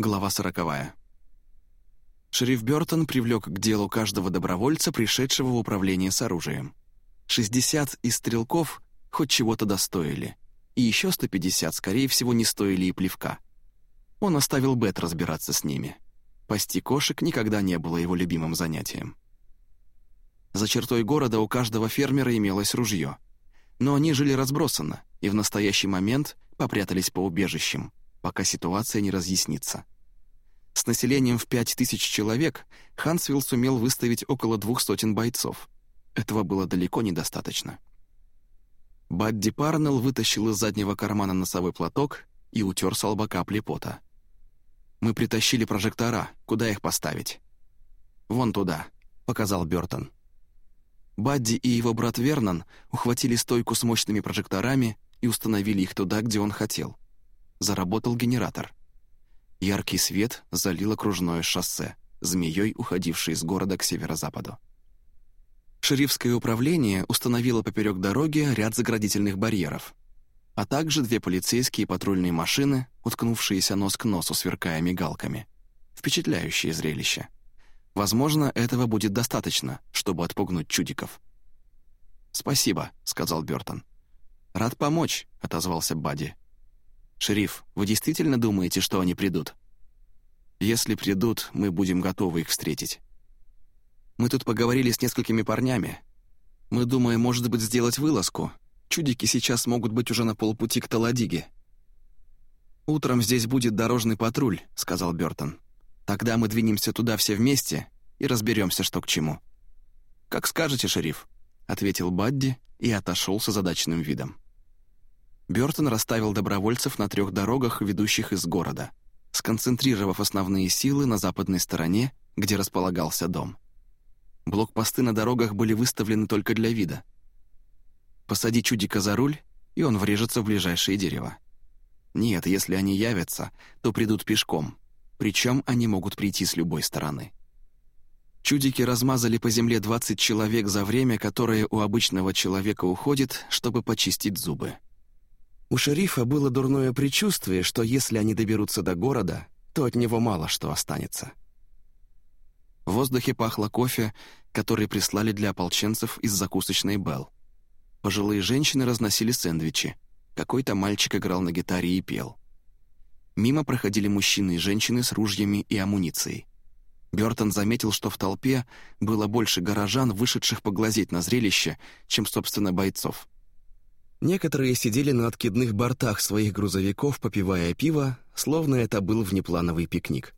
Глава сороковая. Шериф Бёртон привлек к делу каждого добровольца, пришедшего в управление с оружием. 60 из стрелков хоть чего-то достоили, и еще 150, скорее всего, не стоили и плевка. Он оставил Бет разбираться с ними. Пасти кошек никогда не было его любимым занятием. За чертой города у каждого фермера имелось ружье. Но они жили разбросанно и в настоящий момент попрятались по убежищам, пока ситуация не разъяснится. С населением в пять тысяч человек Хансвилл сумел выставить около двух сотен бойцов. Этого было далеко недостаточно. Бадди Парнелл вытащил из заднего кармана носовой платок и утер с лба капли пота. «Мы притащили прожектора. Куда их поставить?» «Вон туда», — показал Бёртон. Бадди и его брат Вернон ухватили стойку с мощными прожекторами и установили их туда, где он хотел. Заработал генератор. Яркий свет залил окружное шоссе, змеей уходившее из города к северо-западу. Шерифское управление установило поперек дороги ряд заградительных барьеров, а также две полицейские патрульные машины, уткнувшиеся нос к носу, сверкая мигалками. Впечатляющее зрелище. Возможно, этого будет достаточно, чтобы отпугнуть чудиков. «Спасибо», — сказал Бёртон. «Рад помочь», — отозвался Бадди. «Шериф, вы действительно думаете, что они придут?» «Если придут, мы будем готовы их встретить». «Мы тут поговорили с несколькими парнями. Мы думаем, может быть, сделать вылазку. Чудики сейчас могут быть уже на полпути к Таладиге». «Утром здесь будет дорожный патруль», — сказал Бёртон. «Тогда мы двинемся туда все вместе и разберемся, что к чему». «Как скажете, шериф», — ответил Бадди и отошел с озадаченным видом. Бёртон расставил добровольцев на трех дорогах, ведущих из города, сконцентрировав основные силы на западной стороне, где располагался дом. Блокпосты на дорогах были выставлены только для вида. Посади чудика за руль, и он врежется в ближайшее дерево. Нет, если они явятся, то придут пешком, причем они могут прийти с любой стороны. Чудики размазали по земле 20 человек за время, которое у обычного человека уходит, чтобы почистить зубы. У шерифа было дурное предчувствие, что если они доберутся до города, то от него мало что останется. В воздухе пахло кофе, который прислали для ополченцев из закусочной Белл. Пожилые женщины разносили сэндвичи. Какой-то мальчик играл на гитаре и пел. Мимо проходили мужчины и женщины с ружьями и амуницией. Бёртон заметил, что в толпе было больше горожан, вышедших поглазеть на зрелище, чем, собственно, бойцов. Некоторые сидели на откидных бортах своих грузовиков, попивая пиво, словно это был внеплановый пикник.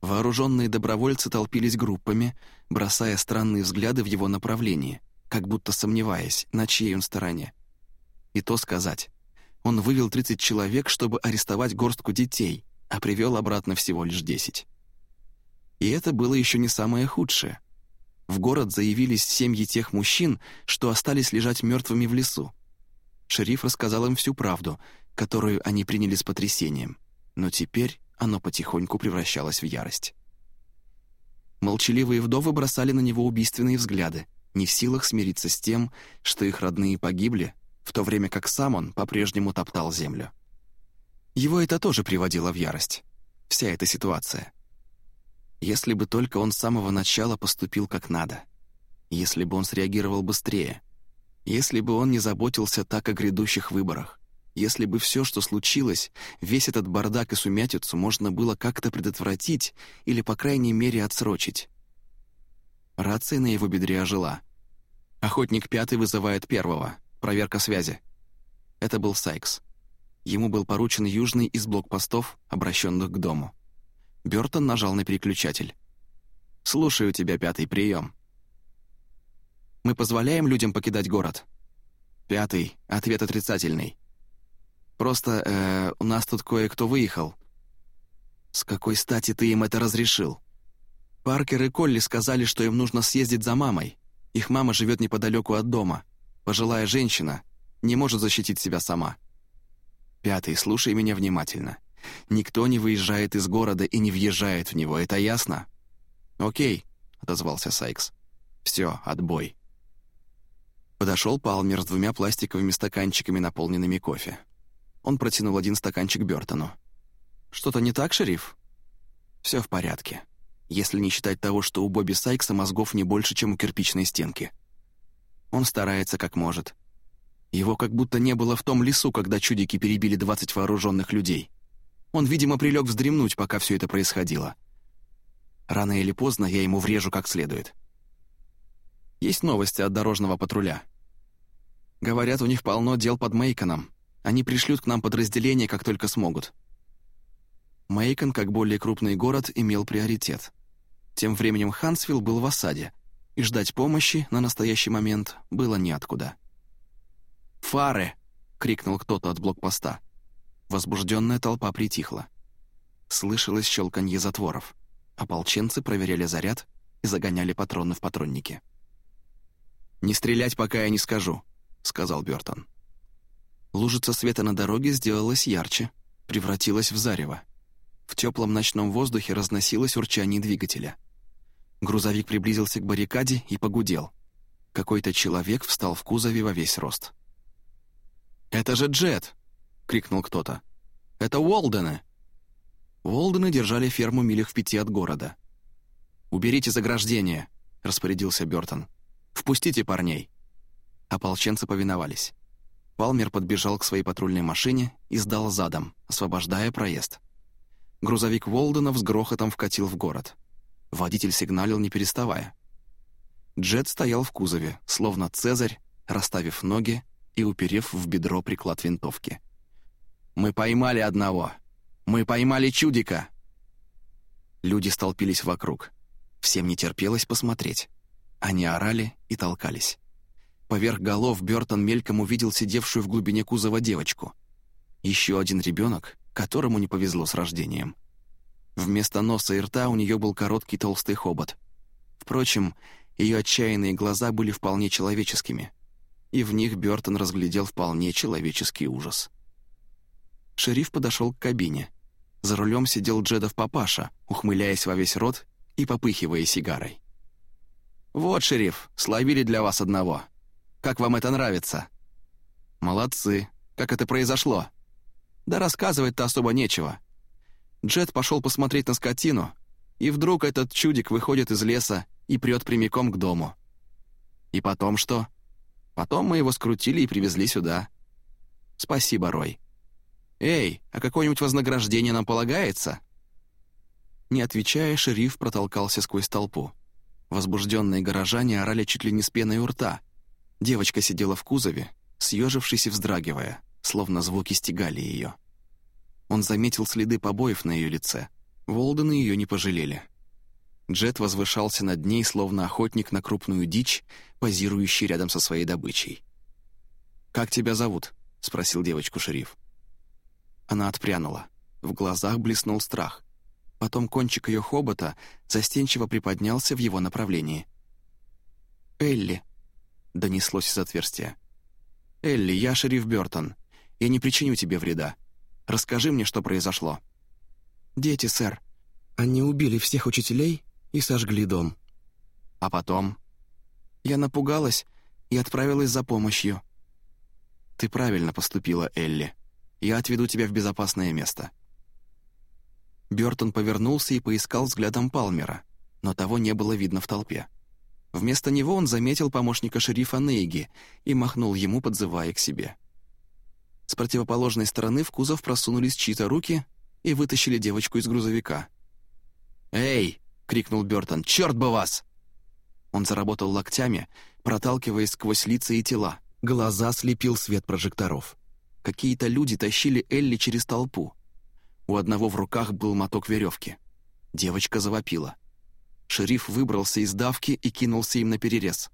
Вооруженные добровольцы толпились группами, бросая странные взгляды в его направлении, как будто сомневаясь, на чьей он стороне. И то сказать. Он вывел 30 человек, чтобы арестовать горстку детей, а привел обратно всего лишь 10. И это было еще не самое худшее. В город заявились семьи тех мужчин, что остались лежать мертвыми в лесу. Шериф рассказал им всю правду, которую они приняли с потрясением, но теперь оно потихоньку превращалось в ярость. Молчаливые вдовы бросали на него убийственные взгляды, не в силах смириться с тем, что их родные погибли, в то время как сам он по-прежнему топтал землю. Его это тоже приводило в ярость. Вся эта ситуация. Если бы только он с самого начала поступил как надо. Если бы он среагировал быстрее — если бы он не заботился так о грядущих выборах, если бы все, что случилось, весь этот бардак и сумятицу можно было как-то предотвратить или, по крайней мере, отсрочить. Рация на его бедре ожила. Охотник пятый вызывает первого. Проверка связи. Это был Сайкс. Ему был поручен южный из блокпостов, обращенных к дому. Бёртон нажал на переключатель. «Слушаю тебя, пятый, прием. Мы позволяем людям покидать город?» Пятый. Ответ отрицательный. «Просто, э, у нас тут кое-кто выехал». «С какой стати ты им это разрешил?» Паркер и Колли сказали, что им нужно съездить за мамой. Их мама живет неподалеку от дома. Пожилая женщина. Не может защитить себя сама. Пятый, слушай меня внимательно. Никто не выезжает из города и не въезжает в него, это ясно? «Окей», — отозвался Сайкс. «Все, отбой». Подошел Палмер с двумя пластиковыми стаканчиками, наполненными кофе. Он протянул один стаканчик Бёртону. Что-то не так, шериф?» «Все в порядке, если не считать того, что у Бобби Сайкса мозгов не больше, чем у кирпичной стенки. Он старается как может. Его как будто не было в том лесу, когда чудики перебили 20 вооруженных людей. Он, видимо, прилег вздремнуть, пока все это происходило. Рано или поздно я ему врежу как следует. Есть новости от дорожного патруля. Говорят, у них полно дел под Мейконом. Они пришлют к нам подразделение, как только смогут. Мейкон, как более крупный город, имел приоритет. Тем временем Хансвилл был в осаде, и ждать помощи на настоящий момент было неоткуда. «Фары!» — крикнул кто-то от блокпоста. Возбужденная толпа притихла. Слышалось щелканье затворов. Ополченцы проверяли заряд и загоняли патроны в патронники. «Не стрелять, пока я не скажу», — сказал Бёртон. Лужица света на дороге сделалась ярче, превратилась в зарево. В теплом ночном воздухе разносилось урчание двигателя. Грузовик приблизился к баррикаде и погудел. Какой-то человек встал в кузове во весь рост. «Это же Джет!» — крикнул кто-то. «Это Уолдены!» Уолдены держали ферму милях в пяти от города. «Уберите заграждение!» — распорядился Бёртон. «Впустите парней!» Ополченцы повиновались. Палмер подбежал к своей патрульной машине и сдал задом, освобождая проезд. Грузовик Волдена с грохотом вкатил в город. Водитель сигналил, не переставая. Джет стоял в кузове, словно цезарь, расставив ноги и уперев в бедро приклад винтовки. «Мы поймали одного! Мы поймали чудика!» Люди столпились вокруг. Всем не терпелось посмотреть. Они орали и толкались. Поверх голов Бёртон мельком увидел сидевшую в глубине кузова девочку. Еще один ребенок, которому не повезло с рождением. Вместо носа и рта у нее был короткий толстый хобот. Впрочем, ее отчаянные глаза были вполне человеческими, и в них Бёртон разглядел вполне человеческий ужас. Шериф подошел к кабине. За рулем сидел Джедов папаша, ухмыляясь во весь рот и попыхивая сигарой. «Вот, шериф, словили для вас одного», как вам это нравится?» «Молодцы. Как это произошло?» «Да рассказывать-то особо нечего. Джет пошел посмотреть на скотину, и вдруг этот чудик выходит из леса и прет прямиком к дому. И потом что? Потом мы его скрутили и привезли сюда. Спасибо, Рой. Эй, а какое-нибудь вознаграждение нам полагается?» Не отвечая, шериф протолкался сквозь толпу. Возбужденные горожане орали чуть ли не с пеной у рта — Девочка сидела в кузове, съежившись и вздрагивая, словно звуки стегали ее. Он заметил следы побоев на ее лице. Волдены ее не пожалели. Джет возвышался над ней, словно охотник на крупную дичь, позирующий рядом со своей добычей. «Как тебя зовут?» — спросил девочку шериф. Она отпрянула. В глазах блеснул страх. Потом кончик ее хобота застенчиво приподнялся в его направлении. «Элли», — донеслось из отверстия. «Элли, я шериф Бёртон. Я не причиню тебе вреда. Расскажи мне, что произошло». «Дети, сэр. Они убили всех учителей и сожгли дом». «А потом?» «Я напугалась и отправилась за помощью». «Ты правильно поступила, Элли. Я отведу тебя в безопасное место». Бёртон повернулся и поискал взглядом Палмера, но того не было видно в толпе. Вместо него он заметил помощника шерифа Нейги и махнул ему, подзывая к себе. С противоположной стороны в кузов просунулись чьи-то руки и вытащили девочку из грузовика. «Эй!» — крикнул Бёртон. «Чёрт бы вас!» Он заработал локтями, проталкиваясь сквозь лица и тела. Глаза слепил свет прожекторов. Какие-то люди тащили Элли через толпу. У одного в руках был моток веревки. Девочка завопила. Шериф выбрался из давки и кинулся им на перерез.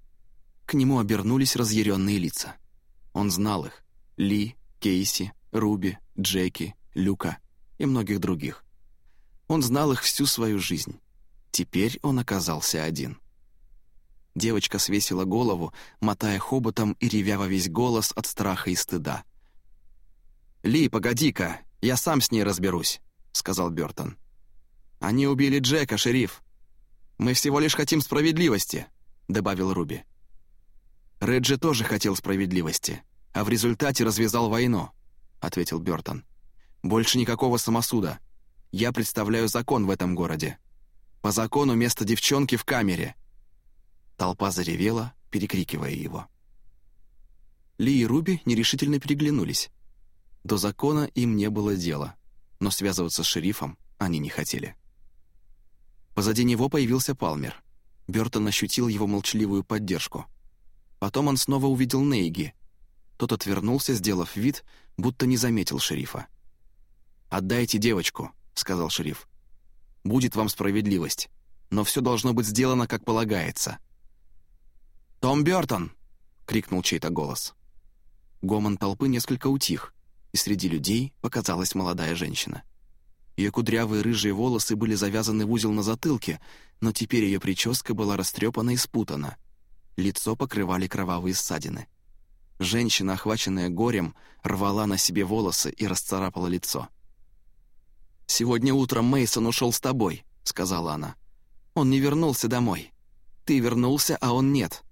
К нему обернулись разъяренные лица. Он знал их. Ли, Кейси, Руби, Джеки, Люка и многих других. Он знал их всю свою жизнь. Теперь он оказался один. Девочка свесила голову, мотая хоботом и ревя во весь голос от страха и стыда. «Ли, погоди-ка, я сам с ней разберусь», — сказал Бёртон. «Они убили Джека, шериф. «Мы всего лишь хотим справедливости», — добавил Руби. «Реджи тоже хотел справедливости, а в результате развязал войну», — ответил Бёртон. «Больше никакого самосуда. Я представляю закон в этом городе. По закону место девчонки в камере». Толпа заревела, перекрикивая его. Ли и Руби нерешительно переглянулись. До закона им не было дела, но связываться с шерифом они не хотели. Позади него появился Палмер. Бертон ощутил его молчаливую поддержку. Потом он снова увидел Нейги. Тот отвернулся, сделав вид, будто не заметил шерифа. «Отдайте девочку», — сказал шериф. «Будет вам справедливость, но все должно быть сделано, как полагается». «Том Бертон!» — крикнул чей-то голос. Гомон толпы несколько утих, и среди людей показалась молодая женщина. Ее кудрявые рыжие волосы были завязаны в узел на затылке, но теперь ее прическа была растрепана и спутана. Лицо покрывали кровавые ссадины. Женщина, охваченная горем, рвала на себе волосы и расцарапала лицо. «Сегодня утром Мейсон ушел с тобой», — сказала она. «Он не вернулся домой. Ты вернулся, а он нет».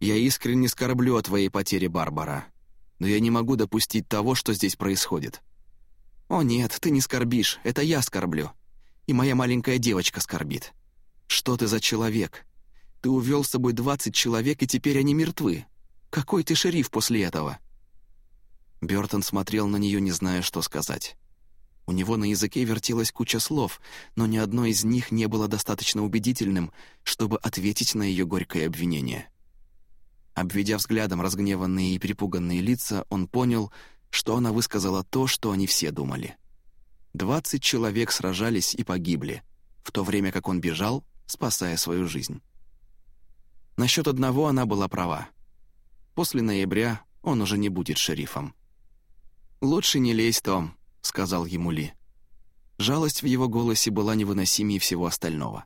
«Я искренне скорблю о твоей потере, Барбара но я не могу допустить того, что здесь происходит». «О нет, ты не скорбишь, это я скорблю. И моя маленькая девочка скорбит. Что ты за человек? Ты увел с собой двадцать человек, и теперь они мертвы. Какой ты шериф после этого?» Бертон смотрел на нее, не зная, что сказать. У него на языке вертелась куча слов, но ни одно из них не было достаточно убедительным, чтобы ответить на ее горькое обвинение. Обведя взглядом разгневанные и перепуганные лица, он понял, что она высказала то, что они все думали. Двадцать человек сражались и погибли, в то время как он бежал, спасая свою жизнь. Насчет одного она была права. После ноября он уже не будет шерифом. «Лучше не лезь, Том», — сказал ему Ли. Жалость в его голосе была невыносимее всего остального.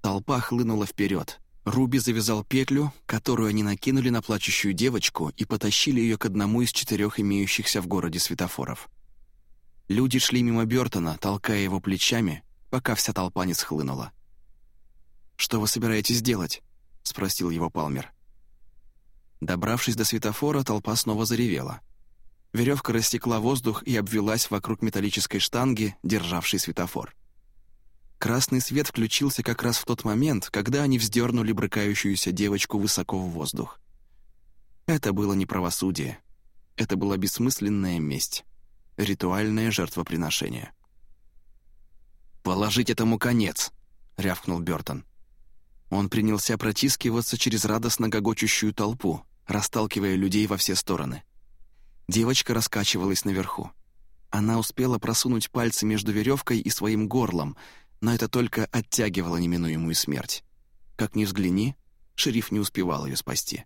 Толпа хлынула вперед, Руби завязал петлю, которую они накинули на плачущую девочку и потащили ее к одному из четырех имеющихся в городе светофоров. Люди шли мимо Бертона, толкая его плечами, пока вся толпа не схлынула. «Что вы собираетесь делать?» — спросил его Палмер. Добравшись до светофора, толпа снова заревела. Веревка растекла воздух и обвелась вокруг металлической штанги, державшей светофор. Красный свет включился как раз в тот момент, когда они вздернули брыкающуюся девочку высоко в воздух. Это было не правосудие. Это была бессмысленная месть. Ритуальное жертвоприношение. «Положить этому конец!» — рявкнул Бертон. Он принялся протискиваться через радостно гогочущую толпу, расталкивая людей во все стороны. Девочка раскачивалась наверху. Она успела просунуть пальцы между веревкой и своим горлом, но это только оттягивало неминуемую смерть. Как ни взгляни, шериф не успевал ее спасти.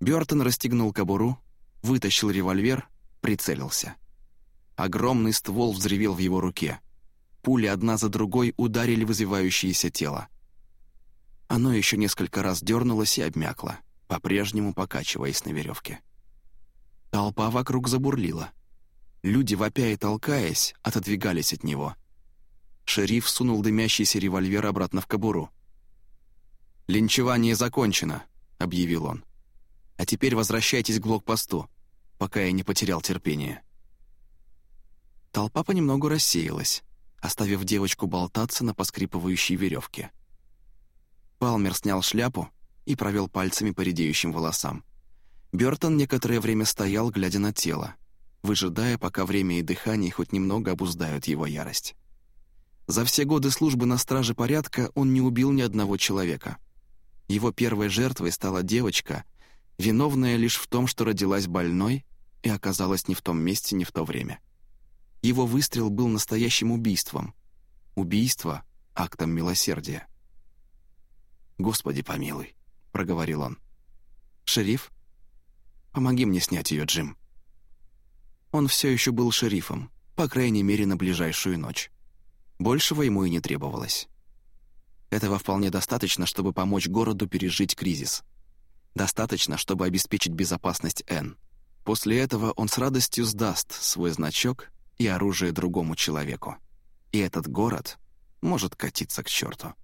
Бёртон расстегнул кобуру, вытащил револьвер, прицелился. Огромный ствол взревел в его руке. Пули одна за другой ударили в извивающееся тело. Оно еще несколько раз дернулось и обмякло, по-прежнему покачиваясь на веревке. Толпа вокруг забурлила. Люди, вопя и толкаясь, отодвигались от него — Шериф сунул дымящийся револьвер обратно в кобуру. «Линчевание закончено», — объявил он. «А теперь возвращайтесь к блокпосту, пока я не потерял терпение». Толпа понемногу рассеялась, оставив девочку болтаться на поскрипывающей веревке. Палмер снял шляпу и провел пальцами по редеющим волосам. Бертон некоторое время стоял, глядя на тело, выжидая, пока время и дыхание хоть немного обуздают его ярость. За все годы службы на страже порядка он не убил ни одного человека. Его первой жертвой стала девочка, виновная лишь в том, что родилась больной и оказалась не в том месте, не в то время. Его выстрел был настоящим убийством. Убийство — актом милосердия. «Господи помилуй», — проговорил он. «Шериф? Помоги мне снять ее, Джим». Он все еще был шерифом, по крайней мере, на ближайшую ночь. Большего ему и не требовалось. Этого вполне достаточно, чтобы помочь городу пережить кризис. Достаточно, чтобы обеспечить безопасность Н. После этого он с радостью сдаст свой значок и оружие другому человеку. И этот город может катиться к черту.